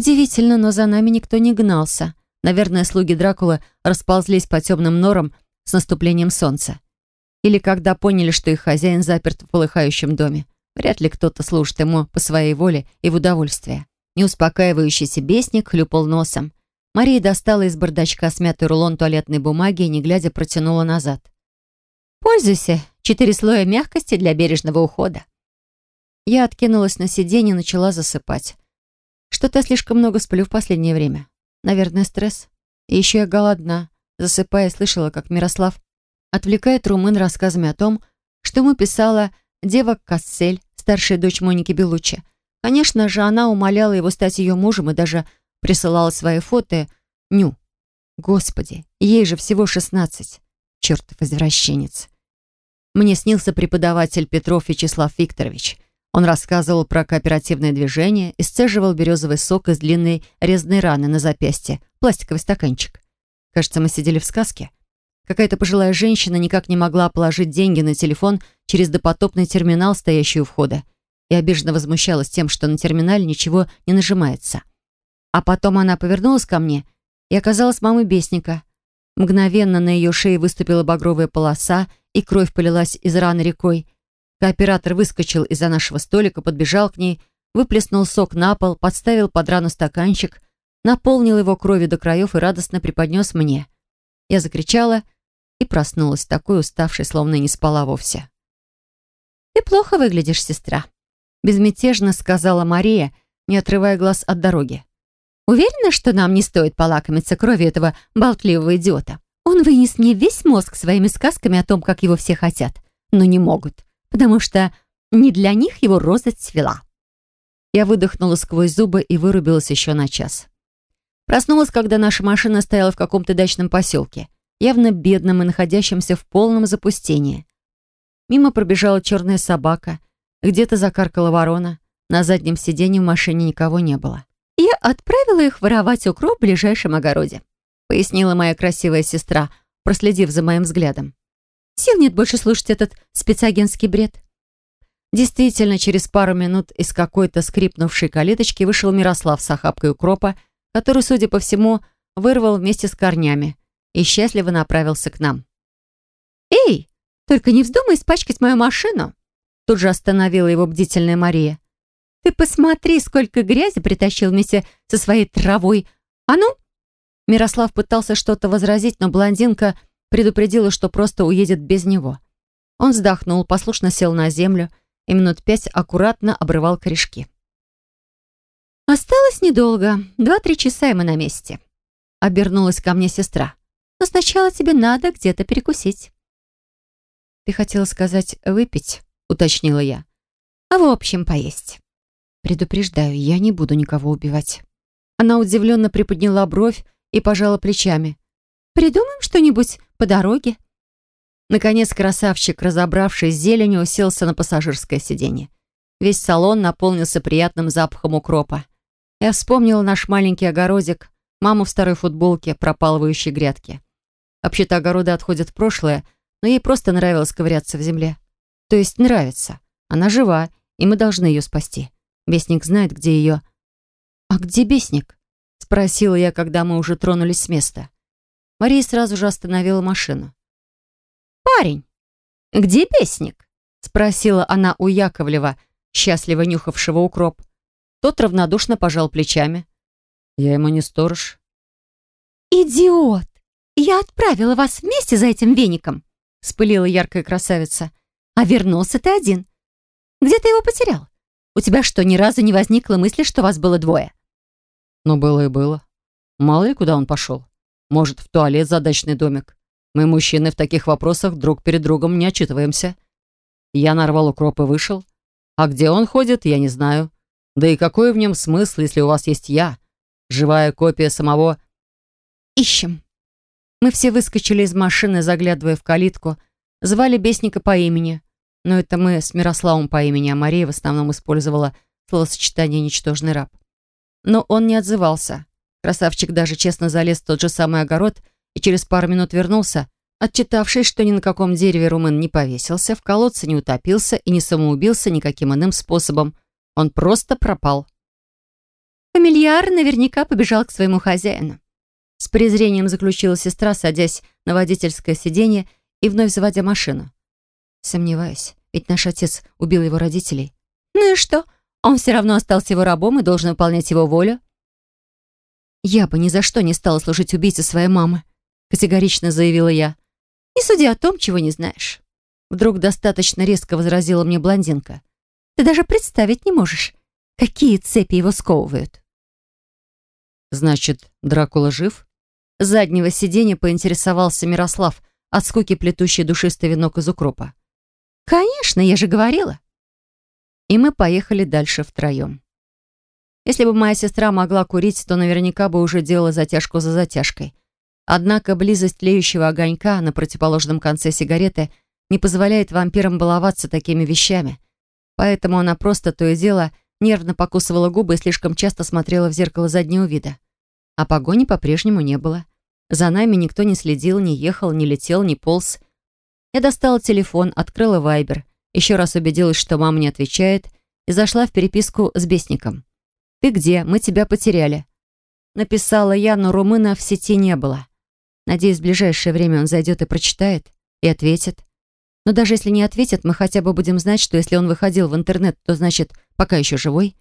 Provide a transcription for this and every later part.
Удивительно, но за нами никто не гнался. Наверное, слуги Дракулы расползлись по темным норам с наступлением солнца. Или когда поняли, что их хозяин заперт в полыхающем доме. Вряд ли кто-то служит ему по своей воле и в удовольствие. Неуспокаивающийся бесник хлюпал носом. Мария достала из бардачка смятый рулон туалетной бумаги и, не глядя, протянула назад. «Пользуйся. Четыре слоя мягкости для бережного ухода». Я откинулась на сиденье и начала засыпать. Что-то я слишком много сплю в последнее время. Наверное, стресс. И еще я голодна. Засыпая, слышала, как Мирослав отвлекает Румын рассказами о том, что ему писала дева Кассель, старшая дочь Моники Белуччи. Конечно же, она умоляла его стать ее мужем и даже присылала свои фото Ню. Господи, ей же всего шестнадцать. Чертов извращенец. Мне снился преподаватель Петров Вячеслав Викторович. Он рассказывал про кооперативное движение и сцеживал березовый сок из длинной резной раны на запястье, пластиковый стаканчик. Кажется, мы сидели в сказке. Какая-то пожилая женщина никак не могла положить деньги на телефон через допотопный терминал, стоящий у входа, и обиженно возмущалась тем, что на терминале ничего не нажимается. А потом она повернулась ко мне и оказалась мамой Бесника. Мгновенно на ее шее выступила багровая полоса, и кровь полилась из раны рекой. Кооператор выскочил из-за нашего столика, подбежал к ней, выплеснул сок на пол, подставил под рану стаканчик, наполнил его кровью до краев и радостно преподнес мне. Я закричала и проснулась, такой уставшей, словно не спала вовсе. «Ты плохо выглядишь, сестра», — безмятежно сказала Мария, не отрывая глаз от дороги. «Уверена, что нам не стоит полакомиться кровью этого болтливого идиота? Он вынес мне весь мозг своими сказками о том, как его все хотят, но не могут, потому что не для них его роза цвела». Я выдохнула сквозь зубы и вырубилась еще на час. Проснулась, когда наша машина стояла в каком-то дачном поселке, явно бедном и находящемся в полном запустении. Мимо пробежала черная собака, где-то закаркала ворона, на заднем сиденье в машине никого не было. «Я отправила их воровать укроп в ближайшем огороде», пояснила моя красивая сестра, проследив за моим взглядом. «Сил нет больше слушать этот спецагентский бред». Действительно, через пару минут из какой-то скрипнувшей калиточки вышел Мирослав с охапкой укропа который, судя по всему, вырвал вместе с корнями и счастливо направился к нам. «Эй, только не вздумай испачкать мою машину!» Тут же остановила его бдительная Мария. «Ты посмотри, сколько грязи притащил вместе со своей травой! А ну!» Мирослав пытался что-то возразить, но блондинка предупредила, что просто уедет без него. Он вздохнул, послушно сел на землю и минут пять аккуратно обрывал корешки. «Осталось недолго. Два-три часа, и мы на месте». Обернулась ко мне сестра. «Но сначала тебе надо где-то перекусить». «Ты хотела сказать выпить?» — уточнила я. «А в общем, поесть». «Предупреждаю, я не буду никого убивать». Она удивленно приподняла бровь и пожала плечами. «Придумаем что-нибудь по дороге?» Наконец красавчик, разобравшись с зеленью, уселся на пассажирское сиденье. Весь салон наполнился приятным запахом укропа. Я вспомнила наш маленький огородик, маму в старой футболке, пропалывающей грядки. Вообще-то огороды отходят в прошлое, но ей просто нравилось ковыряться в земле. То есть нравится. Она жива, и мы должны ее спасти. Бесник знает, где ее... «А где Бесник?» — спросила я, когда мы уже тронулись с места. Мария сразу же остановила машину. «Парень, где Бесник?» — спросила она у Яковлева, счастливо нюхавшего укроп. Тот равнодушно пожал плечами. «Я ему не сторож». «Идиот! Я отправила вас вместе за этим веником!» Спылила яркая красавица. «А вернулся ты один. Где ты его потерял? У тебя что, ни разу не возникло мысли, что вас было двое?» «Ну, было и было. Мало ли, куда он пошел. Может, в туалет за дачный домик. Мы, мужчины, в таких вопросах друг перед другом не отчитываемся. Я нарвал укроп и вышел. А где он ходит, я не знаю. Да и какой в нем смысл, если у вас есть я, живая копия самого... Ищем. Мы все выскочили из машины, заглядывая в калитку. Звали Бесника по имени. Но это мы с Мирославом по имени, а Мария в основном использовала словосочетание «ничтожный раб». Но он не отзывался. Красавчик даже честно залез в тот же самый огород и через пару минут вернулся, отчитавшись, что ни на каком дереве румын не повесился, в колодце не утопился и не самоубился никаким иным способом, он просто пропал. Фамильяр наверняка побежал к своему хозяину. С презрением заключила сестра, садясь на водительское сиденье и вновь заводя машину. Сомневаюсь, ведь наш отец убил его родителей. Ну и что? Он все равно остался его рабом и должен выполнять его волю. «Я бы ни за что не стала служить убийце своей мамы», категорично заявила я. «Не суди о том, чего не знаешь». Вдруг достаточно резко возразила мне блондинка. «Ты даже представить не можешь, какие цепи его сковывают». «Значит, Дракула жив?» С заднего сиденья поинтересовался Мирослав, от скуки плетущий душистый венок из укропа. «Конечно, я же говорила». И мы поехали дальше втроем. Если бы моя сестра могла курить, то наверняка бы уже делала затяжку за затяжкой. Однако близость тлеющего огонька на противоположном конце сигареты не позволяет вампирам баловаться такими вещами. Поэтому она просто то и дело нервно покусывала губы и слишком часто смотрела в зеркало заднего вида. А погони по-прежнему не было. За нами никто не следил, не ехал, не летел, не полз. Я достала телефон, открыла Вайбер, еще раз убедилась, что мама не отвечает, и зашла в переписку с бесником. «Ты где? Мы тебя потеряли». Написала я, но румына в сети не было. Надеюсь, в ближайшее время он зайдет и прочитает, и ответит. Но даже если не ответит, мы хотя бы будем знать, что если он выходил в интернет, то значит, пока еще живой.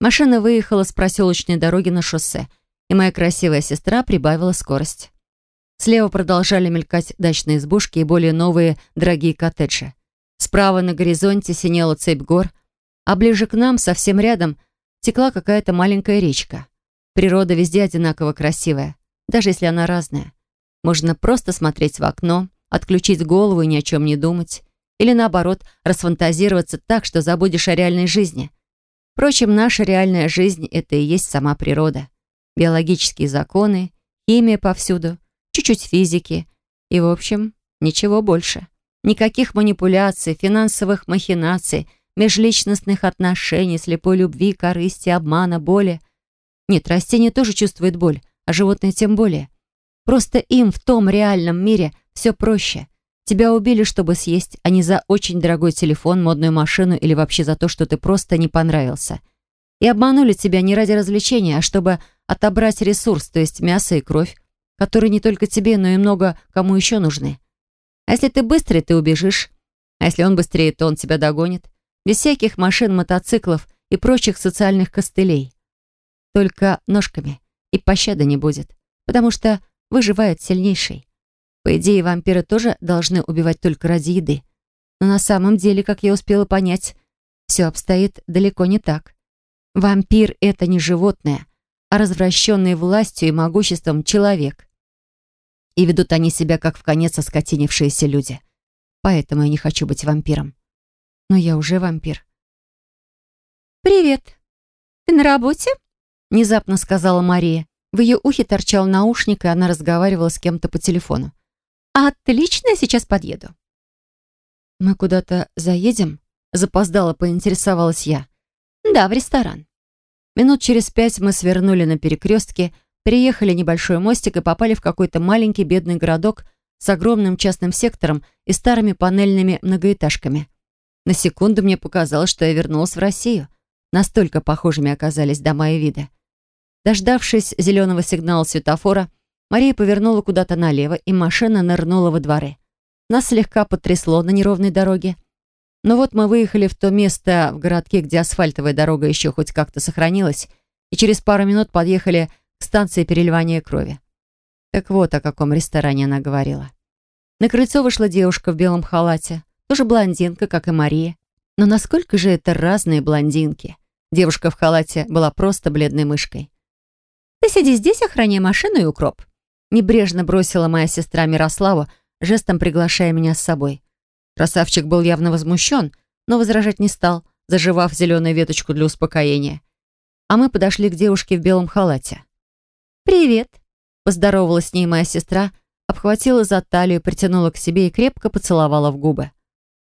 Машина выехала с проселочной дороги на шоссе, и моя красивая сестра прибавила скорость. Слева продолжали мелькать дачные избушки и более новые дорогие коттеджи. Справа на горизонте синела цепь гор, а ближе к нам, совсем рядом, текла какая-то маленькая речка. Природа везде одинаково красивая, даже если она разная. Можно просто смотреть в окно, отключить голову и ни о чем не думать. Или наоборот, расфантазироваться так, что забудешь о реальной жизни. Впрочем, наша реальная жизнь — это и есть сама природа. Биологические законы, химия повсюду, чуть-чуть физики и, в общем, ничего больше. Никаких манипуляций, финансовых махинаций, межличностных отношений, слепой любви, корысти, обмана, боли. Нет, растения тоже чувствуют боль, а животные тем более. Просто им в том реальном мире все проще. Тебя убили, чтобы съесть, а не за очень дорогой телефон, модную машину или вообще за то, что ты просто не понравился. И обманули тебя не ради развлечения, а чтобы отобрать ресурс, то есть мясо и кровь, которые не только тебе, но и много кому еще нужны. А если ты быстрый, ты убежишь. А если он быстрее, то он тебя догонит. Без всяких машин, мотоциклов и прочих социальных костылей. Только ножками. И пощады не будет. Потому что выживает сильнейший. По идее, вампиры тоже должны убивать только ради еды. Но на самом деле, как я успела понять, все обстоит далеко не так. Вампир — это не животное, а развращенный властью и могуществом человек. И ведут они себя, как в конец оскотинившиеся люди. Поэтому я не хочу быть вампиром. Но я уже вампир. «Привет. Ты на работе?» Внезапно сказала Мария. В ее ухе торчал наушник, и она разговаривала с кем-то по телефону. «Отлично, я сейчас подъеду». «Мы куда-то заедем?» Запоздала, поинтересовалась я. «Да, в ресторан». Минут через пять мы свернули на перекрестке, переехали небольшой мостик и попали в какой-то маленький бедный городок с огромным частным сектором и старыми панельными многоэтажками. На секунду мне показалось, что я вернулась в Россию. Настолько похожими оказались дома и виды. Дождавшись зеленого сигнала светофора, Мария повернула куда-то налево, и машина нырнула во дворы. Нас слегка потрясло на неровной дороге. Но вот мы выехали в то место в городке, где асфальтовая дорога еще хоть как-то сохранилась, и через пару минут подъехали к станции переливания крови. Так вот, о каком ресторане она говорила. На крыльцо вышла девушка в белом халате, тоже блондинка, как и Мария. Но насколько же это разные блондинки? Девушка в халате была просто бледной мышкой. «Ты сиди здесь, охраняй машину и укроп». Небрежно бросила моя сестра Мирослава, жестом приглашая меня с собой. Красавчик был явно возмущен, но возражать не стал, заживав зеленую веточку для успокоения. А мы подошли к девушке в белом халате. «Привет», — поздоровалась с ней моя сестра, обхватила за талию, притянула к себе и крепко поцеловала в губы.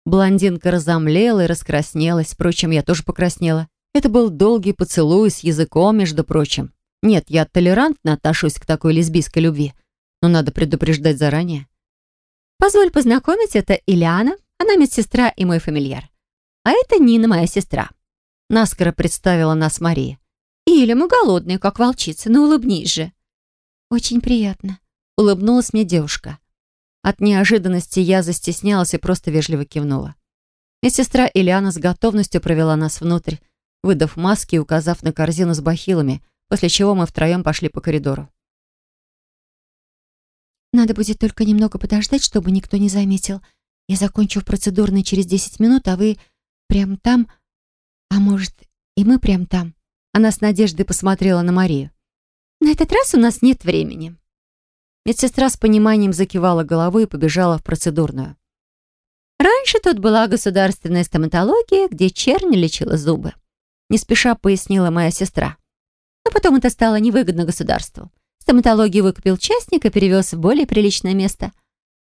Блондинка разомлела и раскраснелась, впрочем, я тоже покраснела. Это был долгий поцелуй с языком, между прочим. Нет, я толерантно отношусь к такой лесбийской любви, но надо предупреждать заранее. «Позволь познакомить, это Ильяна, она медсестра и мой фамильяр. А это Нина, моя сестра». Наскоро представила нас Мария. Или мы голодные, как волчица, но улыбнись же». «Очень приятно», — улыбнулась мне девушка. От неожиданности я застеснялась и просто вежливо кивнула. Медсестра Ильяна с готовностью провела нас внутрь, выдав маски и указав на корзину с бахилами, после чего мы втроем пошли по коридору. «Надо будет только немного подождать, чтобы никто не заметил. Я закончу в процедурной через 10 минут, а вы прям там... А может, и мы прям там?» Она с надеждой посмотрела на Марию. «На этот раз у нас нет времени». Медсестра с пониманием закивала головой и побежала в процедурную. Раньше тут была государственная стоматология, где чернь лечила зубы. Не спеша пояснила моя сестра. Но потом это стало невыгодно государству. Стоматологию выкупил частник и перевез в более приличное место.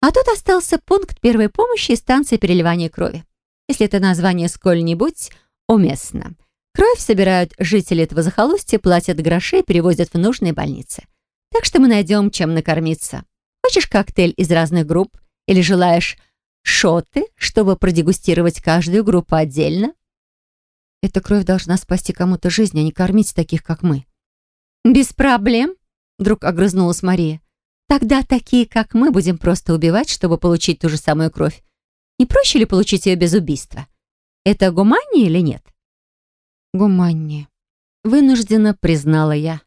А тут остался пункт первой помощи и станция переливания крови. Если это название сколь-нибудь уместно. Кровь собирают жители этого захолустья, платят гроши и перевозят в нужные больницы. Так что мы найдем, чем накормиться. Хочешь коктейль из разных групп? Или желаешь шоты, чтобы продегустировать каждую группу отдельно? Эта кровь должна спасти кому-то жизнь, а не кормить таких, как мы. Без проблем, вдруг огрызнулась Мария. Тогда такие, как мы, будем просто убивать, чтобы получить ту же самую кровь. Не проще ли получить ее без убийства? Это гуманнее или нет? Гуманнее. Вынужденно признала я.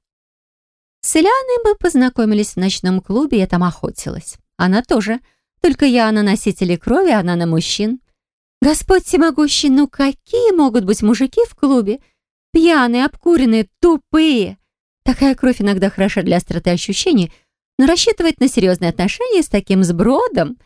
С Ильяной мы познакомились в ночном клубе, я там охотилась. Она тоже. Только я на носителе крови, она на мужчин. Господь всемогущий, ну какие могут быть мужики в клубе? Пьяные, обкуренные, тупые. Такая кровь иногда хороша для остроты ощущений, но рассчитывать на серьезные отношения с таким сбродом...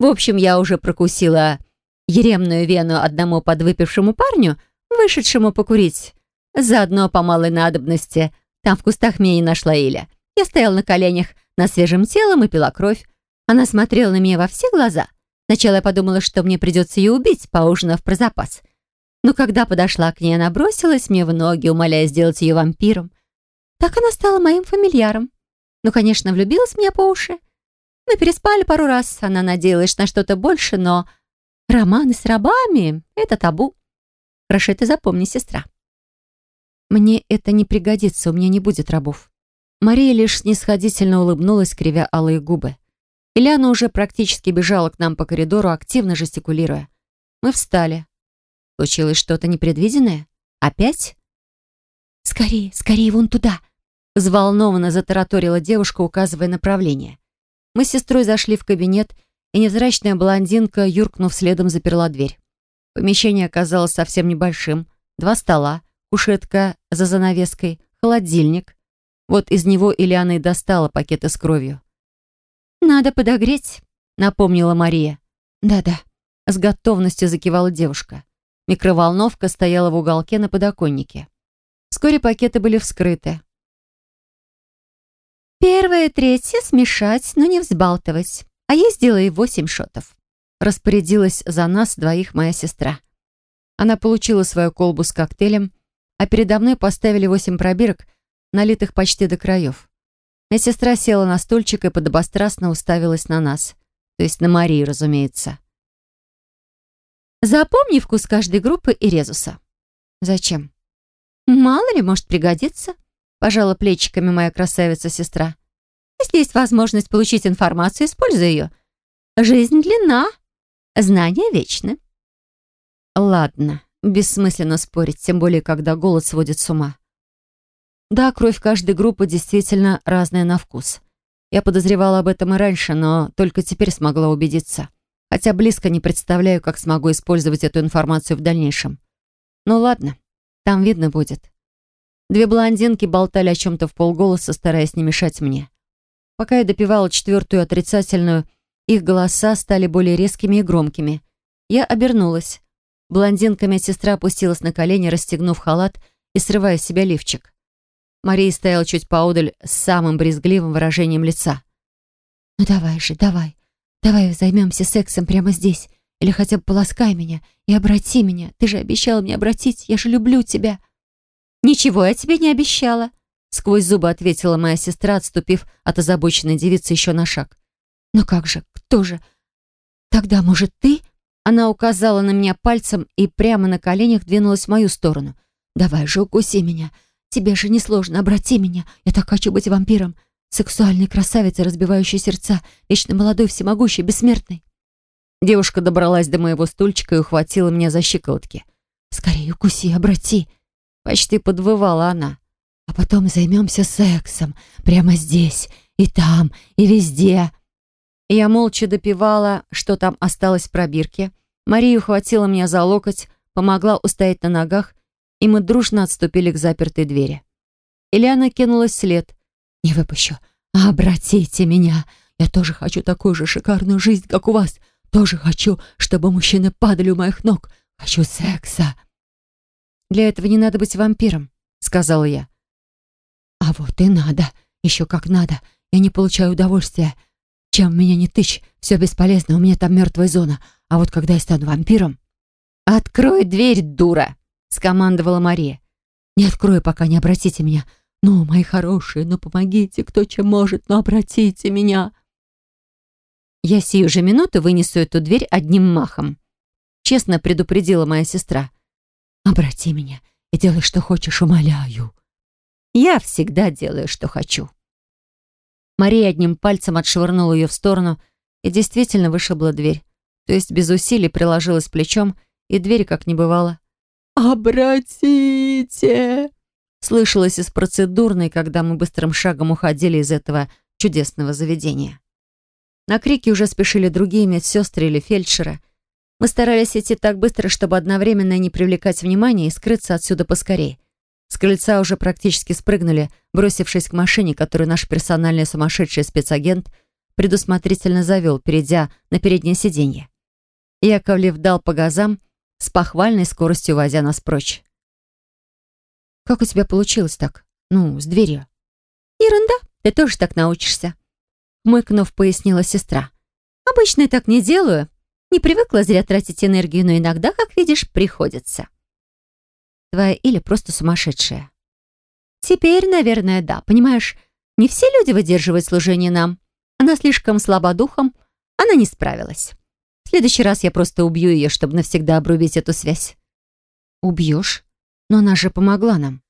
В общем, я уже прокусила еремную вену одному подвыпившему парню, вышедшему покурить. Заодно по малой надобности. Там в кустах меня не нашла Иля. Я стояла на коленях на свежем телом и пила кровь. Она смотрела на меня во все глаза. Сначала я подумала, что мне придется ее убить, поужинав про запас. Но когда подошла к ней, она бросилась мне в ноги, умоляя сделать ее вампиром. Так она стала моим фамильяром. Ну, конечно, влюбилась в меня по уши. Мы переспали пару раз, она надеялась на что-то больше, но романы с рабами — это табу. Прошу это запомни, сестра. Мне это не пригодится, у меня не будет рабов. Мария лишь снисходительно улыбнулась, кривя алые губы. Ильяна уже практически бежала к нам по коридору, активно жестикулируя. Мы встали. Случилось что-то непредвиденное? Опять? «Скорее, скорее, вон туда!» Взволнованно затараторила девушка, указывая направление. Мы с сестрой зашли в кабинет, и невзрачная блондинка, юркнув следом, заперла дверь. Помещение оказалось совсем небольшим. Два стола, кушетка за занавеской, холодильник. Вот из него Ильяна и достала пакеты с кровью. «Надо подогреть», — напомнила Мария. «Да-да», — с готовностью закивала девушка. Микроволновка стояла в уголке на подоконнике. Вскоре пакеты были вскрыты. «Первое и третье смешать, но не взбалтывать. А я сделаю восемь шотов». Распорядилась за нас двоих моя сестра. Она получила свою колбу с коктейлем, а передо мной поставили восемь пробирок, налитых почти до краев. Моя сестра села на стульчик и подобострастно уставилась на нас. То есть на Марию, разумеется. «Запомни вкус каждой группы и резуса». «Зачем?» «Мало ли, может пригодиться», — пожала плечиками моя красавица-сестра. «Если есть возможность получить информацию, используй ее. Жизнь длинна, Знания вечны. Ладно, бессмысленно спорить, тем более, когда голод сводит с ума. Да, кровь каждой группы действительно разная на вкус. Я подозревала об этом и раньше, но только теперь смогла убедиться. Хотя близко не представляю, как смогу использовать эту информацию в дальнейшем. Ну ладно, там видно будет. Две блондинки болтали о чем-то в полголоса, стараясь не мешать мне. Пока я допивала четвертую отрицательную, их голоса стали более резкими и громкими. Я обернулась. Блондинка медсестра опустилась на колени, расстегнув халат и срывая с себя лифчик. Мария стояла чуть поодаль с самым брезгливым выражением лица. «Ну давай же, давай. Давай займемся сексом прямо здесь. Или хотя бы полоскай меня и обрати меня. Ты же обещала мне обратить. Я же люблю тебя». «Ничего я тебе не обещала», — сквозь зубы ответила моя сестра, отступив от озабоченной девицы еще на шаг. «Ну как же, кто же? Тогда, может, ты?» Она указала на меня пальцем и прямо на коленях двинулась в мою сторону. «Давай же, укуси меня. Тебе же несложно, обрати меня. Я так хочу быть вампиром. Сексуальной красавицей, разбивающей сердца, вечно молодой, всемогущей, бессмертной. Девушка добралась до моего стульчика и ухватила меня за щиколотки. «Скорее укуси, обрати!» Почти подвывала она. «А потом займемся сексом. Прямо здесь, и там, и везде». Я молча допивала, что там осталось в пробирке. Мария ухватила меня за локоть, помогла устоять на ногах, и мы дружно отступили к запертой двери. Ильяна кинулась вслед. «Не выпущу. Обратите меня. Я тоже хочу такую же шикарную жизнь, как у вас. Тоже хочу, чтобы мужчины падали у моих ног. Хочу секса». «Для этого не надо быть вампиром», — сказала я. «А вот и надо. Еще как надо. Я не получаю удовольствия. Чем меня не тычь, все бесполезно, у меня там мертвая зона. А вот когда я стану вампиром...» «Открой дверь, дура!» — скомандовала Мария. «Не открою, пока не обратите меня. Ну, мои хорошие, ну помогите, кто чем может, но обратите меня!» «Я сию же минуту вынесу эту дверь одним махом», — честно предупредила моя сестра. «Обрати меня и делай, что хочешь, умоляю». «Я всегда делаю, что хочу». Мария одним пальцем отшвырнула ее в сторону и действительно вышибла дверь. То есть без усилий приложилась плечом, и дверь как не бывало. «Обратите!» Слышалось из процедурной, когда мы быстрым шагом уходили из этого чудесного заведения. На крики уже спешили другие медсестры или фельдшеры. Мы старались идти так быстро, чтобы одновременно не привлекать внимания и скрыться отсюда поскорее. С крыльца уже практически спрыгнули, бросившись к машине, которую наш персональный сумасшедший спецагент предусмотрительно завел, перейдя на переднее сиденье. Яковлев дал по газам, с похвальной скоростью возя нас прочь. «Как у тебя получилось так? Ну, с дверью?» «Ерунда, ты тоже так научишься», — мыкнув, пояснила сестра. «Обычно я так не делаю. Не привыкла зря тратить энергию, но иногда, как видишь, приходится». «Твоя или просто сумасшедшая?» «Теперь, наверное, да. Понимаешь, не все люди выдерживают служение нам. Она слишком слаба духом, она не справилась. Следующий раз я просто убью ее, чтобы навсегда обрубить эту связь». «Убьешь? Но она же помогла нам».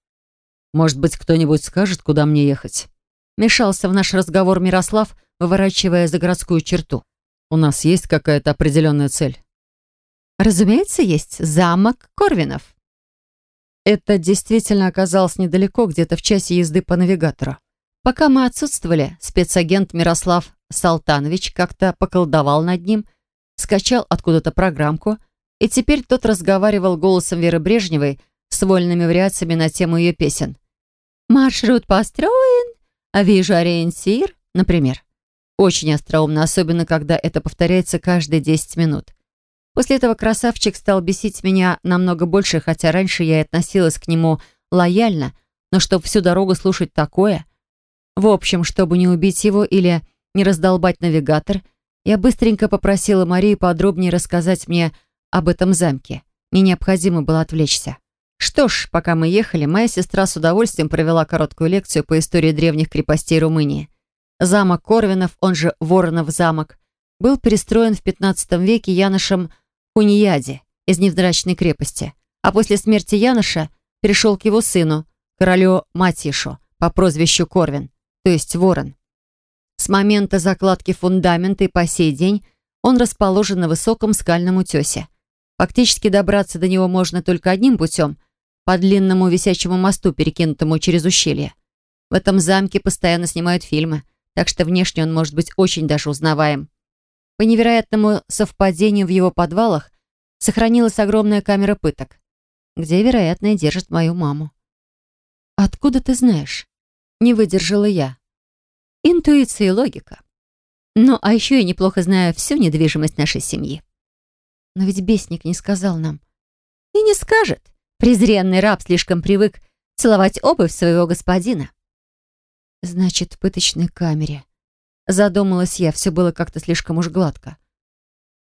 «Может быть, кто-нибудь скажет, куда мне ехать?» Мешался в наш разговор Мирослав, выворачивая за городскую черту. «У нас есть какая-то определенная цель?» «Разумеется, есть. Замок Корвинов». Это действительно оказалось недалеко, где-то в часе езды по навигатору. Пока мы отсутствовали, спецагент Мирослав Салтанович как-то поколдовал над ним – скачал откуда-то программку, и теперь тот разговаривал голосом Веры Брежневой с вольными вариациями на тему ее песен. «Маршрут построен, а вижу ориентир», например. Очень остроумно, особенно когда это повторяется каждые 10 минут. После этого красавчик стал бесить меня намного больше, хотя раньше я и относилась к нему лояльно, но чтобы всю дорогу слушать такое... В общем, чтобы не убить его или не раздолбать навигатор — я быстренько попросила Марию подробнее рассказать мне об этом замке. Мне необходимо было отвлечься. Что ж, пока мы ехали, моя сестра с удовольствием провела короткую лекцию по истории древних крепостей Румынии. Замок Корвинов, он же Воронов замок, был перестроен в 15 веке Янышем Хунияди из невзрачной крепости, а после смерти Яноша перешел к его сыну, королю Матишу, по прозвищу Корвин, то есть Ворон. С момента закладки фундамента и по сей день он расположен на высоком скальном утесе. Фактически добраться до него можно только одним путем – по длинному висячему мосту, перекинутому через ущелье. В этом замке постоянно снимают фильмы, так что внешне он может быть очень даже узнаваем. По невероятному совпадению в его подвалах сохранилась огромная камера пыток, где, вероятно, держит мою маму. «Откуда ты знаешь?» Не выдержала я. Интуиция и логика. Ну, а еще я неплохо знаю всю недвижимость нашей семьи. Но ведь бесник не сказал нам. И не скажет. Презренный раб слишком привык целовать обувь своего господина. Значит, в пыточной камере. Задумалась я, все было как-то слишком уж гладко.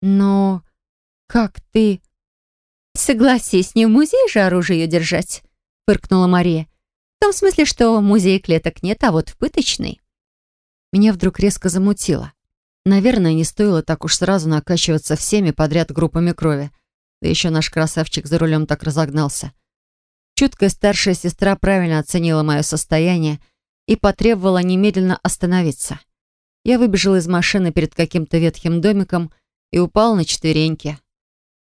Но как ты... Согласись, не в музее же оружие держать, фыркнула Мария. В том смысле, что в клеток нет, а вот в пыточной. Меня вдруг резко замутило. Наверное, не стоило так уж сразу накачиваться всеми подряд группами крови. Да еще наш красавчик за рулем так разогнался. Чуткая старшая сестра правильно оценила мое состояние и потребовала немедленно остановиться. Я выбежала из машины перед каким-то ветхим домиком и упал на четвереньки.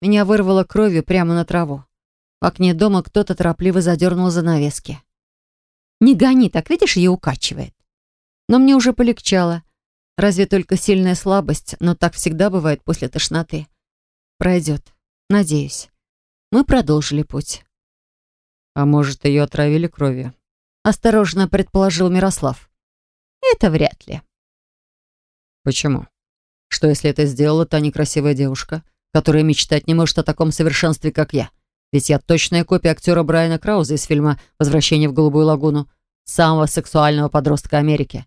Меня вырвало кровью прямо на траву. В окне дома кто-то торопливо задернул занавески. «Не гони, так видишь, ее укачивает». Но мне уже полегчало. Разве только сильная слабость, но так всегда бывает после тошноты. Пройдет. Надеюсь. Мы продолжили путь. «А может, ее отравили кровью?» Осторожно предположил Мирослав. «Это вряд ли». «Почему? Что, если это сделала та некрасивая девушка, которая мечтать не может о таком совершенстве, как я? Ведь я точная копия актера Брайана Крауза из фильма «Возвращение в Голубую лагуну», самого сексуального подростка Америки.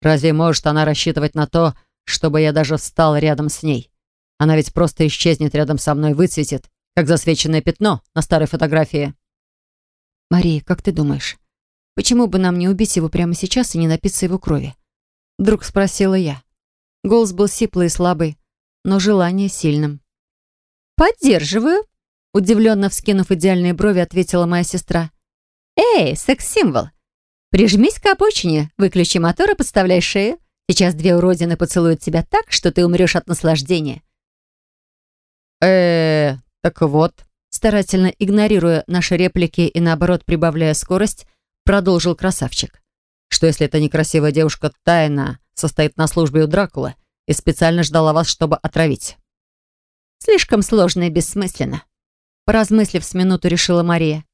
Разве может она рассчитывать на то, чтобы я даже встал рядом с ней? Она ведь просто исчезнет рядом со мной, выцветит, как засвеченное пятно на старой фотографии. «Мария, как ты думаешь, почему бы нам не убить его прямо сейчас и не напиться его крови?» Вдруг спросила я. Голос был сиплый и слабый, но желание сильным. «Поддерживаю», — удивленно вскинув идеальные брови, ответила моя сестра. «Эй, секс-символ! Прижмись к обочине, выключи мотор и подставляй шею. Сейчас две уродины поцелуют тебя так, что ты умрешь от наслаждения». э так вот», старательно игнорируя наши реплики и наоборот прибавляя скорость, продолжил красавчик. «Что если эта некрасивая девушка тайна состоит на службе у Дракулы и специально ждала вас, чтобы отравить?» «Слишком сложно и бессмысленно», поразмыслив с минуту, решила Мария.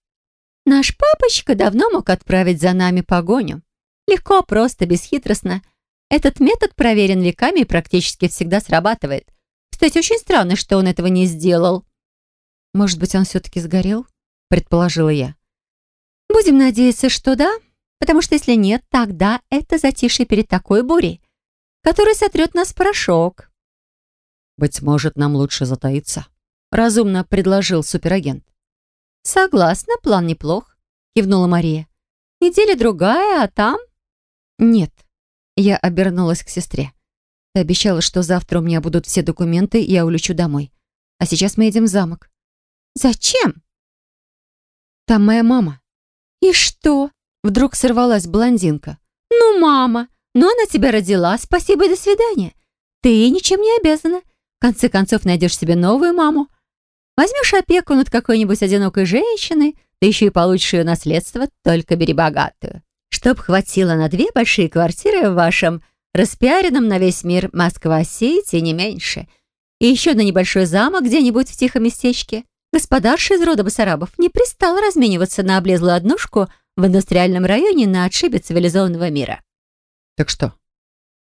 «Наш папочка давно мог отправить за нами погоню. Легко, просто, бесхитростно. Этот метод проверен веками и практически всегда срабатывает. Кстати, очень странно, что он этого не сделал». «Может быть, он все-таки сгорел?» — предположила я. «Будем надеяться, что да, потому что если нет, тогда это затишье перед такой бурей, которая сотрет нас порошок». «Быть может, нам лучше затаиться», — разумно предложил суперагент. «Согласна, план неплох», — кивнула Мария. «Неделя-другая, а там...» «Нет», — я обернулась к сестре. «Ты обещала, что завтра у меня будут все документы, и я улечу домой. А сейчас мы едем в замок. «Зачем?» «Там моя мама». «И что?» Вдруг сорвалась блондинка. «Ну, мама, ну она тебя родила, спасибо и до свидания. Ты ей ничем не обязана. В конце концов найдешь себе новую маму. Возьмешь опеку над какой-нибудь одинокой женщиной, ты еще и получишь ее наследство, только бери богатую. Чтоб хватило на две большие квартиры в вашем распиаренном на весь мир Москва-Сити, не меньше. И еще на небольшой замок где-нибудь в тихом местечке. Господарша из рода Басарабов не пристал размениваться на облезлую однушку в индустриальном районе на отшибе цивилизованного мира. «Так что,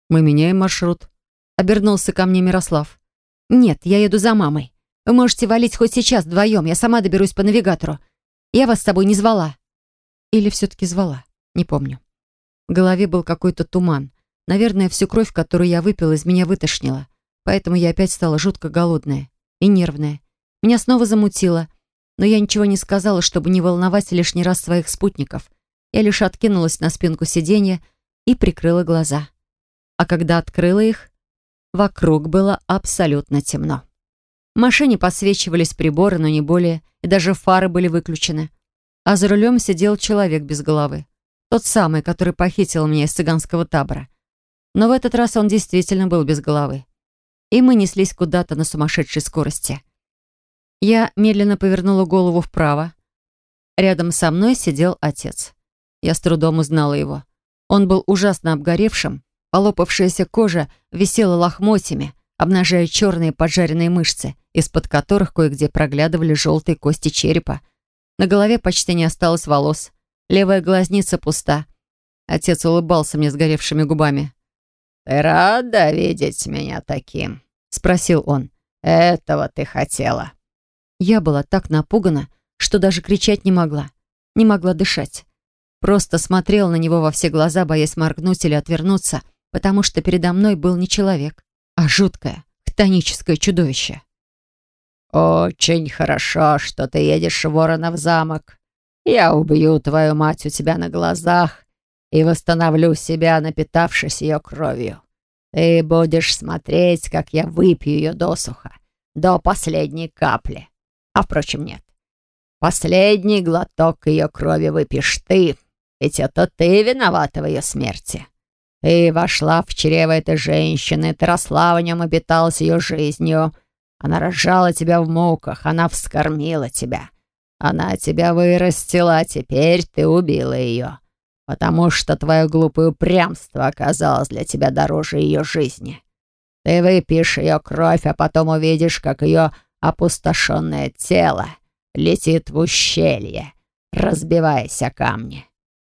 мы меняем маршрут?» — обернулся ко мне Мирослав. «Нет, я еду за мамой. Вы можете валить хоть сейчас вдвоем, я сама доберусь по навигатору. Я вас с собой не звала». Или все-таки звала, не помню. В голове был какой-то туман. Наверное, всю кровь, которую я выпила, из меня вытошнила. Поэтому я опять стала жутко голодная и нервная. Меня снова замутило, но я ничего не сказала, чтобы не волновать лишний раз своих спутников. Я лишь откинулась на спинку сиденья и прикрыла глаза. А когда открыла их, вокруг было абсолютно темно. В машине посвечивались приборы, но не более, и даже фары были выключены. А за рулем сидел человек без головы. Тот самый, который похитил меня из цыганского табора. Но в этот раз он действительно был без головы. И мы неслись куда-то на сумасшедшей скорости. Я медленно повернула голову вправо. Рядом со мной сидел отец. Я с трудом узнала его. Он был ужасно обгоревшим, полопавшаяся кожа висела лохмотьями, обнажая черные поджаренные мышцы, из-под которых кое-где проглядывали желтые кости черепа. На голове почти не осталось волос. Левая глазница пуста. Отец улыбался мне сгоревшими губами. «Ты рада видеть меня таким?» — спросил он. «Этого ты хотела». Я была так напугана, что даже кричать не могла. Не могла дышать. Просто смотрела на него во все глаза, боясь моргнуть или отвернуться, потому что передо мной был не человек, а жуткое, хтоническое чудовище. «Очень хорошо, что ты едешь в Воронов замок. Я убью твою мать у тебя на глазах и восстановлю себя, напитавшись ее кровью. Ты будешь смотреть, как я выпью ее досуха, до последней капли. А впрочем, нет. Последний глоток ее крови выпьешь ты, ведь это ты виновата в ее смерти. Ты вошла в чрево этой женщины, ты росла в нем и питалась ее жизнью. Она рожала тебя в муках, она вскормила тебя. Она тебя вырастила, а теперь ты убила ее потому что твое глупое упрямство оказалось для тебя дороже ее жизни. Ты выпьешь ее кровь, а потом увидишь, как ее опустошенное тело летит в ущелье, разбиваясь о камни.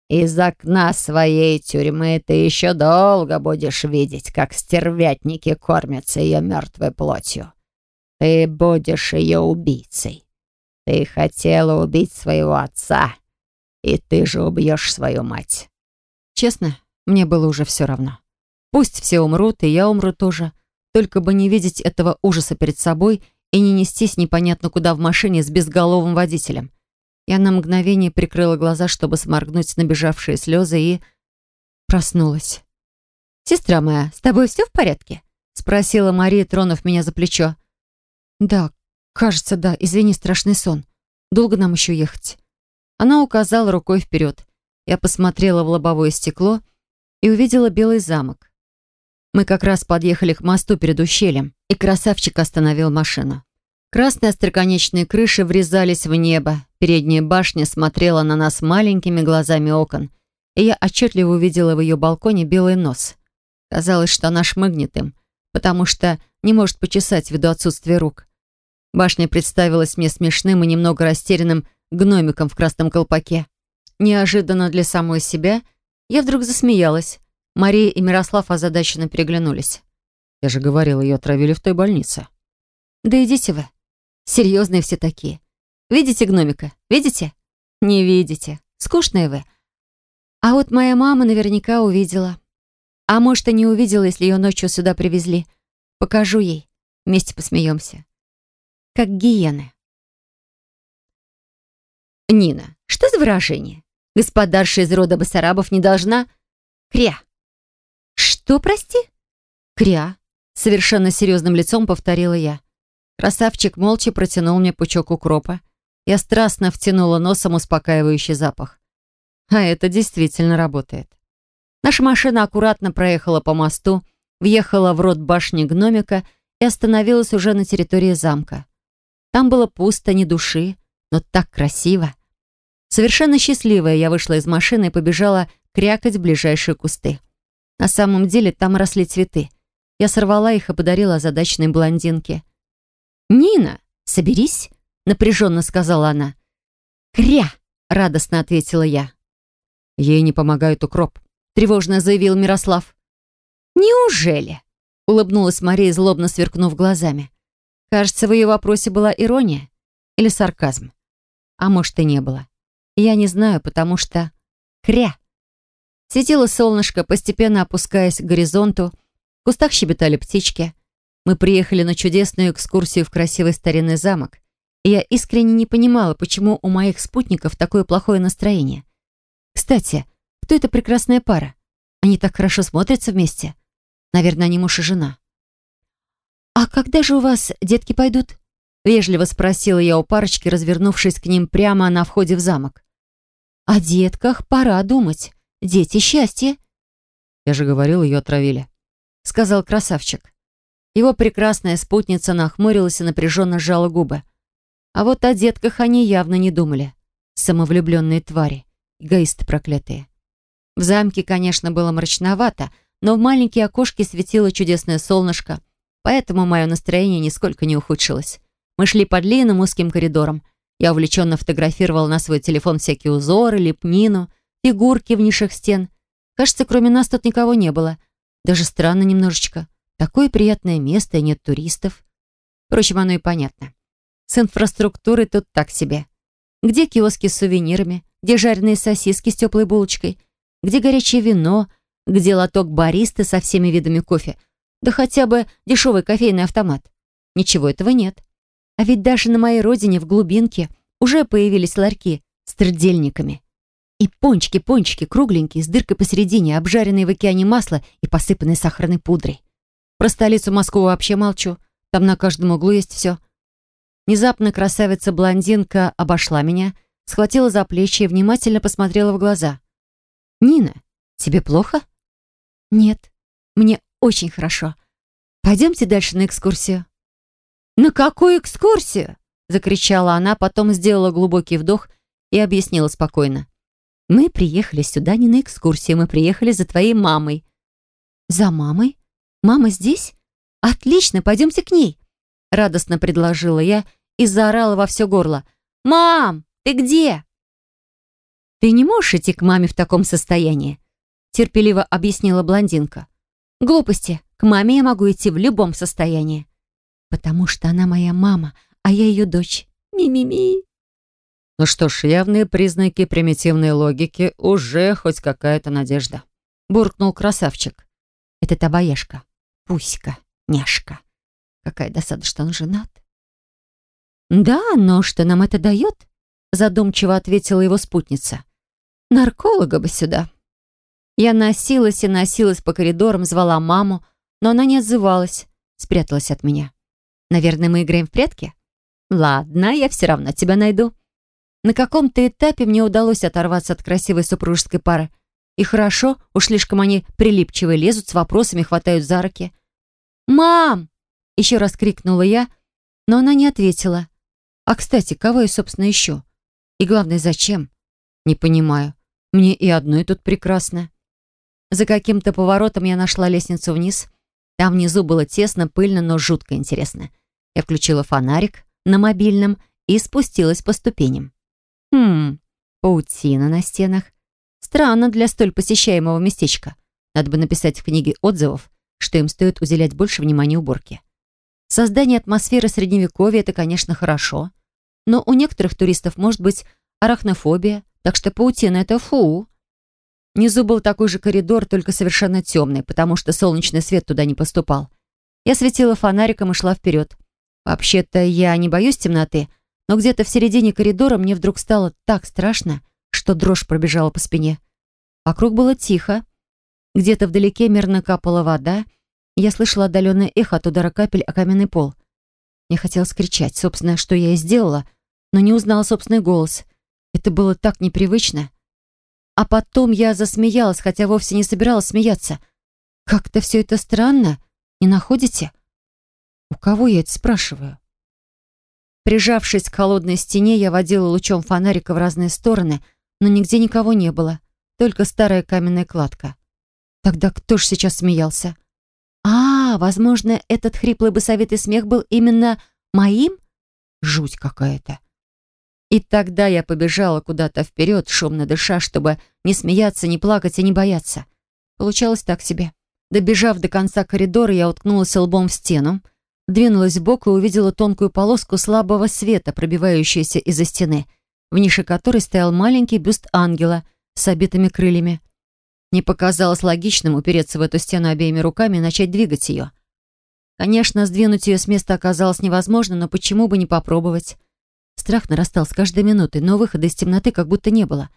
Из окна своей тюрьмы ты еще долго будешь видеть, как стервятники кормятся ее мертвой плотью. Ты будешь ее убийцей. Ты хотела убить своего отца, и ты же убьешь свою мать. Честно, мне было уже все равно. Пусть все умрут, и я умру тоже. Только бы не видеть этого ужаса перед собой и не нестись непонятно куда в машине с безголовым водителем. Я на мгновение прикрыла глаза, чтобы сморгнуть набежавшие слезы, и проснулась. «Сестра моя, с тобой все в порядке?» — спросила Мария, тронув меня за плечо. «Да, кажется, да. Извини, страшный сон. Долго нам еще ехать?» Она указала рукой вперед. Я посмотрела в лобовое стекло и увидела белый замок. Мы как раз подъехали к мосту перед ущельем, и красавчик остановил машину. Красные остроконечные крыши врезались в небо, передняя башня смотрела на нас маленькими глазами окон, и я отчетливо увидела в ее балконе белый нос. Казалось, что она шмыгнет им, потому что не может почесать ввиду отсутствия рук. Башня представилась мне смешным и немного растерянным гномиком в красном колпаке. Неожиданно для самой себя я вдруг засмеялась. Мария и Мирослав озадаченно переглянулись. «Я же говорил, ее отравили в той больнице». «Да идите вы. Серьезные все такие. Видите гномика? Видите? Не видите. Скучные вы. А вот моя мама наверняка увидела. А может, и не увидела, если ее ночью сюда привезли. Покажу ей. Вместе посмеемся. Как гиены. Нина, что за выражение? Господарша из рода Басарабов не должна... Кря. Что, прости? Кря. Совершенно серьезным лицом повторила я. Красавчик молча протянул мне пучок укропа. Я страстно втянула носом успокаивающий запах. А это действительно работает. Наша машина аккуратно проехала по мосту, въехала в рот башни гномика и остановилась уже на территории замка. Там было пусто, ни души, но так красиво. Совершенно счастливая, я вышла из машины и побежала крякать в ближайшие кусты. На самом деле там росли цветы. Я сорвала их и подарила озадаченной блондинке. «Нина, соберись», — напряженно сказала она. «Кря!» — радостно ответила я. «Ей не помогает укроп», — тревожно заявил Мирослав. «Неужели?» — улыбнулась Мария, злобно сверкнув глазами. Кажется, в ее вопросе была ирония или сарказм. А может, и не было. Я не знаю, потому что... Кря! Светило солнышко, постепенно опускаясь к горизонту. В кустах щебетали птички. Мы приехали на чудесную экскурсию в красивый старинный замок. И я искренне не понимала, почему у моих спутников такое плохое настроение. Кстати, кто эта прекрасная пара? Они так хорошо смотрятся вместе. Наверное, они муж и жена. «А когда же у вас детки пойдут?» Вежливо спросила я у парочки, развернувшись к ним прямо на входе в замок. О детках пора думать. Дети счастье. Я же говорил, ее отравили. Сказал красавчик. Его прекрасная спутница нахмурилась и напряженно сжала губы. А вот о детках они явно не думали. Самовлюбленные твари. Эгоисты проклятые. В замке, конечно, было мрачновато, но в маленькие окошки светило чудесное солнышко, поэтому мое настроение нисколько не ухудшилось. Мы шли по длинным узким коридорам, я увлеченно фотографировала на свой телефон всякие узоры, лепнину, фигурки в нишах стен. Кажется, кроме нас тут никого не было. Даже странно немножечко. Такое приятное место, и нет туристов. Впрочем, оно и понятно. С инфраструктурой тут так себе. Где киоски с сувенирами, где жареные сосиски с теплой булочкой, где горячее вино, где лоток баристы со всеми видами кофе, да хотя бы дешевый кофейный автомат. Ничего этого нет. А ведь даже на моей родине, в глубинке, уже появились ларьки с трудельниками. И пончики-пончики кругленькие, с дыркой посередине, обжаренные в океане масла и посыпанные сахарной пудрой. Про столицу Москву вообще молчу. Там на каждом углу есть все. Внезапно красавица-блондинка обошла меня, схватила за плечи и внимательно посмотрела в глаза. «Нина, тебе плохо?» «Нет, мне очень хорошо. Пойдемте дальше на экскурсию». «На какую экскурсию?» — закричала она, потом сделала глубокий вдох и объяснила спокойно. «Мы приехали сюда не на экскурсию, мы приехали за твоей мамой». «За мамой? Мама здесь? Отлично, пойдемте к ней!» Радостно предложила я и заорала во все горло. «Мам, ты где?» «Ты не можешь идти к маме в таком состоянии», терпеливо объяснила блондинка. «Глупости. К маме я могу идти в любом состоянии. Потому что она моя мама, а я ее дочь. Ми-ми-ми». Ну что ж, явные признаки примитивной логики, уже хоть какая-то надежда. Буркнул красавчик. Это табаяшка, пуська, няшка. Какая досада, что он женат. «Да, но что нам это дает?» Задумчиво ответила его спутница. «Нарколога бы сюда». Я носилась и носилась по коридорам, звала маму, но она не отзывалась, спряталась от меня. «Наверное, мы играем в прятки?» «Ладно, я все равно тебя найду». На каком-то этапе мне удалось оторваться от красивой супружеской пары. И хорошо, уж слишком они прилипчивые, лезут с вопросами, хватают за руки. «Мам!» — еще раз крикнула я, но она не ответила. «А, кстати, кого я, собственно, ищу? И главное, зачем? Не понимаю. Мне и одной тут прекрасно». За каким-то поворотом я нашла лестницу вниз. Там внизу было тесно, пыльно, но жутко интересно. Я включила фонарик на мобильном и спустилась по ступеням. Хм, паутина на стенах. Странно для столь посещаемого местечка. Надо бы написать в книге отзывов, что им стоит уделять больше внимания уборке. Создание атмосферы средневековья — это, конечно, хорошо, но у некоторых туристов может быть арахнофобия, так что паутина — это фу. Внизу был такой же коридор, только совершенно темный, потому что солнечный свет туда не поступал. Я светила фонариком и шла вперед. Вообще-то я не боюсь темноты, но где-то в середине коридора мне вдруг стало так страшно, что дрожь пробежала по спине. Вокруг было тихо. Где-то вдалеке мирно капала вода, я слышала отдаленное эхо от удара капель о каменный пол. Мне хотелось кричать, собственно, что я и сделала, но не узнала собственный голос. Это было так непривычно. А потом я засмеялась, хотя вовсе не собиралась смеяться. Как-то все это странно, не находите? У кого я это спрашиваю? Прижавшись к холодной стене, я водила лучом фонарика в разные стороны, но нигде никого не было, только старая каменная кладка. Тогда кто ж сейчас смеялся? А, возможно, этот хриплый басовитый смех был именно моим? Жуть какая-то. И тогда я побежала куда-то вперед, шумно дыша, чтобы не смеяться, не плакать и не бояться. Получалось так себе. Добежав до конца коридора, я уткнулась лбом в стену, двинулась в бок и увидела тонкую полоску слабого света, пробивающуюся из-за стены, в нише которой стоял маленький бюст ангела с обитыми крыльями. Не показалось логичным упереться в эту стену обеими руками и начать двигать ее. Конечно, сдвинуть ее с места оказалось невозможно, но почему бы не попробовать? Страх нарастал с каждой минутой, но выхода из темноты как будто не было.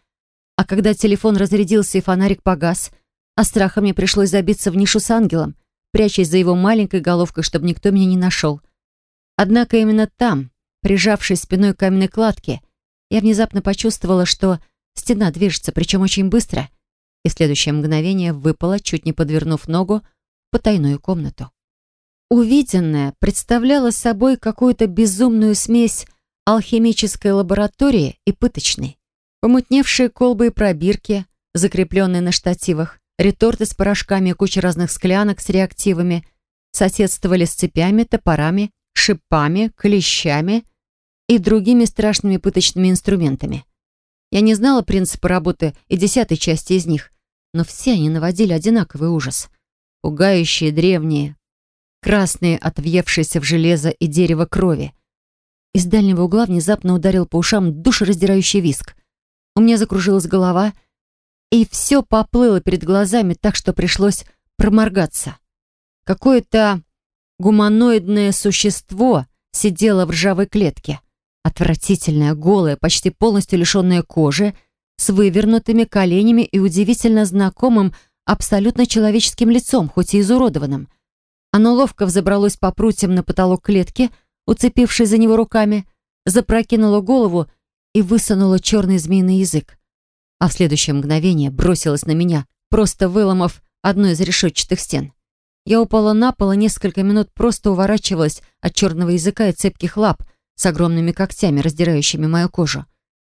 А когда телефон разрядился и фонарик погас, а страха мне пришлось забиться в нишу с ангелом, прячась за его маленькой головкой, чтобы никто меня не нашел. Однако именно там, прижавшись спиной к каменной кладке, я внезапно почувствовала, что стена движется, причем очень быстро, и в следующее мгновение выпала, чуть не подвернув ногу, в потайную комнату. Увиденное представляло собой какую-то безумную смесь алхимической лаборатории и пыточной. Помутневшие колбы и пробирки, закрепленные на штативах, реторты с порошками и куча разных склянок с реактивами соседствовали с цепями, топорами, шипами, клещами и другими страшными пыточными инструментами. Я не знала принципа работы и десятой части из них, но все они наводили одинаковый ужас. Пугающие, древние, красные от в железо и дерево крови, из дальнего угла внезапно ударил по ушам душераздирающий виск. У меня закружилась голова, и все поплыло перед глазами так, что пришлось проморгаться. Какое-то гуманоидное существо сидело в ржавой клетке. Отвратительное, голое, почти полностью лишенное кожи, с вывернутыми коленями и удивительно знакомым, абсолютно человеческим лицом, хоть и изуродованным. Оно ловко взобралось по прутьям на потолок клетки, уцепившись за него руками, запрокинула голову и высунула черный змеиный язык. А в следующее мгновение бросилась на меня, просто выломав одну из решетчатых стен. Я упала на пол и несколько минут просто уворачивалась от черного языка и цепких лап с огромными когтями, раздирающими мою кожу.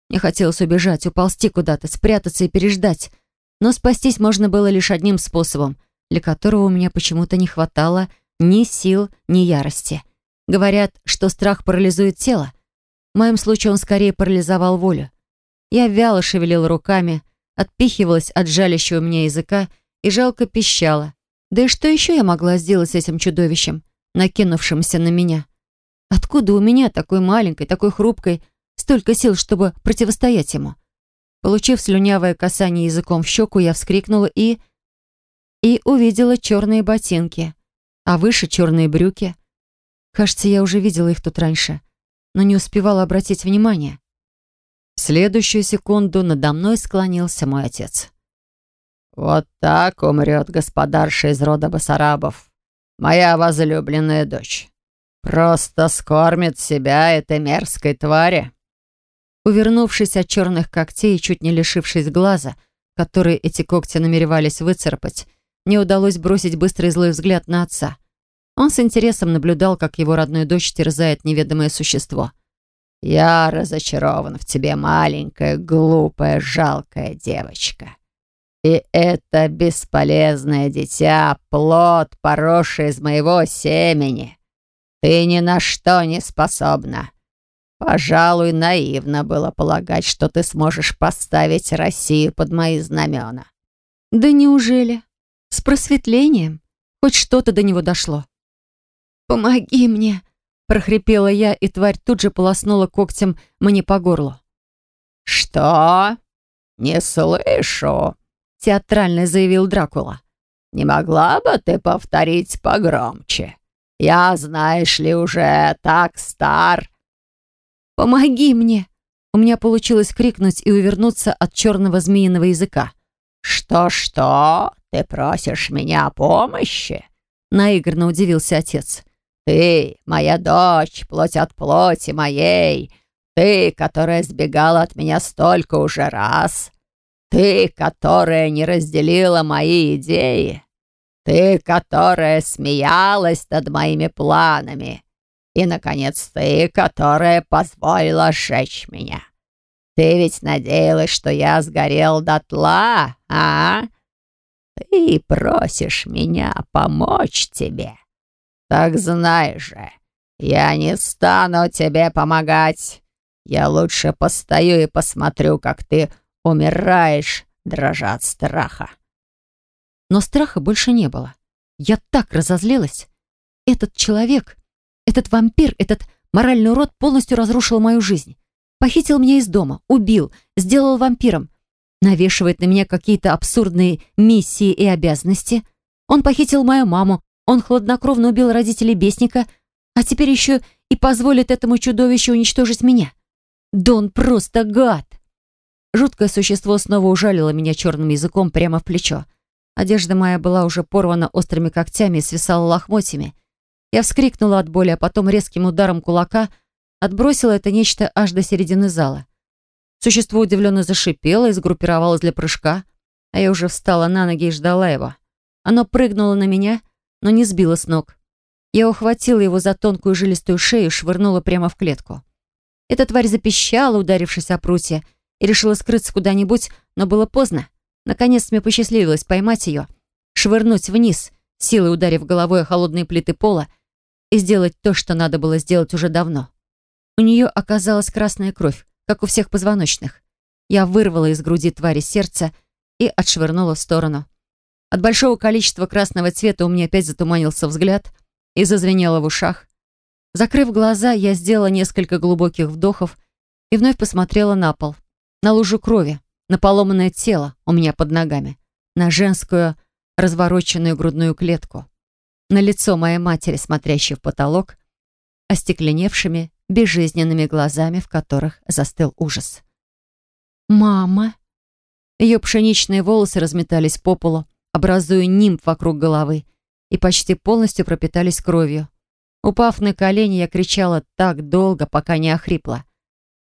Мне хотелось убежать, уползти куда-то, спрятаться и переждать. Но спастись можно было лишь одним способом, для которого у меня почему-то не хватало ни сил, ни ярости. Говорят, что страх парализует тело. В моем случае он скорее парализовал волю. Я вяло шевелила руками, отпихивалась от жалящего меня языка и жалко пищала. Да и что еще я могла сделать с этим чудовищем, накинувшимся на меня? Откуда у меня, такой маленькой, такой хрупкой, столько сил, чтобы противостоять ему? Получив слюнявое касание языком в щеку, я вскрикнула и... И увидела черные ботинки, а выше черные брюки. Кажется, я уже видела их тут раньше, но не успевала обратить внимание. В следующую секунду надо мной склонился мой отец. «Вот так умрет господарша из рода Басарабов, моя возлюбленная дочь. Просто скормит себя этой мерзкой твари». Увернувшись от черных когтей и чуть не лишившись глаза, которые эти когти намеревались выцарапать, мне удалось бросить быстрый злой взгляд на отца. Он с интересом наблюдал, как его родную дочь терзает неведомое существо. «Я разочарован в тебе, маленькая, глупая, жалкая девочка. И это бесполезное дитя, плод, поросший из моего семени. Ты ни на что не способна. Пожалуй, наивно было полагать, что ты сможешь поставить Россию под мои знамена. Да неужели? С просветлением? Хоть что-то до него дошло. «Помоги мне!» — прохрипела я, и тварь тут же полоснула когтем мне по горлу. «Что? Не слышу!» театрально заявил Дракула. «Не могла бы ты повторить погромче? Я, знаешь ли, уже так стар». «Помоги мне!» У меня получилось крикнуть и увернуться от черного змеиного языка. «Что-что? Ты просишь меня о помощи?» Наигранно удивился отец. «Ты, моя дочь, плоть от плоти моей, ты, которая сбегала от меня столько уже раз, ты, которая не разделила мои идеи. Ты, которая смеялась над моими планами. И, наконец, ты, которая позволила сжечь меня. Ты ведь надеялась, что я сгорел дотла, а? Ты просишь меня помочь тебе. Так знай же, я не стану тебе помогать. Я лучше постою и посмотрю, как ты Умираешь, дрожа от страха. Но страха больше не было. Я так разозлилась. Этот человек, этот вампир, этот моральный урод полностью разрушил мою жизнь. Похитил меня из дома, убил, сделал вампиром. Навешивает на меня какие-то абсурдные миссии и обязанности. Он похитил мою маму, он хладнокровно убил родителей Бесника, а теперь еще и позволит этому чудовищу уничтожить меня. Да он просто гад! Жуткое существо снова ужалило меня черным языком прямо в плечо. Одежда моя была уже порвана острыми когтями и свисала лохмотьями. Я вскрикнула от боли, а потом резким ударом кулака отбросила это нечто аж до середины зала. Существо удивленно зашипело и сгруппировалось для прыжка, а я уже встала на ноги и ждала его. Оно прыгнуло на меня, но не сбило с ног. Я ухватила его за тонкую жилистую шею и швырнула прямо в клетку. Эта тварь запищала, ударившись о прутья, и решила скрыться куда-нибудь, но было поздно. Наконец мне посчастливилось поймать ее, швырнуть вниз, силой ударив головой о холодные плиты пола и сделать то, что надо было сделать уже давно. У нее оказалась красная кровь, как у всех позвоночных. Я вырвала из груди твари сердце и отшвырнула в сторону. От большого количества красного цвета у меня опять затуманился взгляд и зазвенело в ушах. Закрыв глаза, я сделала несколько глубоких вдохов и вновь посмотрела на пол на лужу крови, на поломанное тело у меня под ногами, на женскую развороченную грудную клетку, на лицо моей матери, смотрящей в потолок, остекленевшими, безжизненными глазами, в которых застыл ужас. «Мама!» Ее пшеничные волосы разметались по полу, образуя нимб вокруг головы, и почти полностью пропитались кровью. Упав на колени, я кричала так долго, пока не охрипла.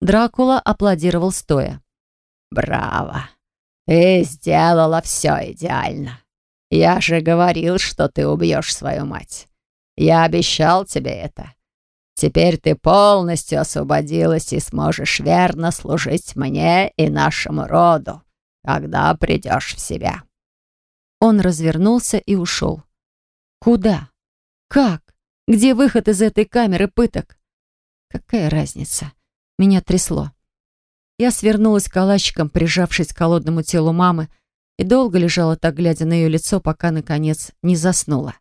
Дракула аплодировал стоя. «Браво! Ты сделала все идеально. Я же говорил, что ты убьешь свою мать. Я обещал тебе это. Теперь ты полностью освободилась и сможешь верно служить мне и нашему роду, когда придешь в себя». Он развернулся и ушел. Куда? Как? Где выход из этой камеры пыток? Какая разница? Меня трясло. Я свернулась калачиком, прижавшись к холодному телу мамы, и долго лежала так, глядя на ее лицо, пока, наконец, не заснула.